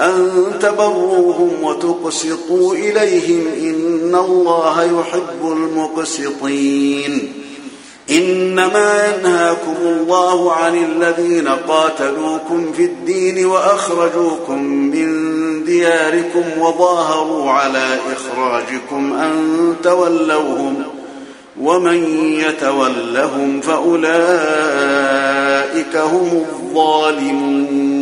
أن تبروهم وتقسطوا إليهم إن الله يحب المقسطين. إنما ينهاكم الله عن الذين قاتلوكم في الدين وأخرجوكم من دياركم وظاهروا على إخراجكم أن تولوهم ومن يتولهم فأولئك هم الظالمون.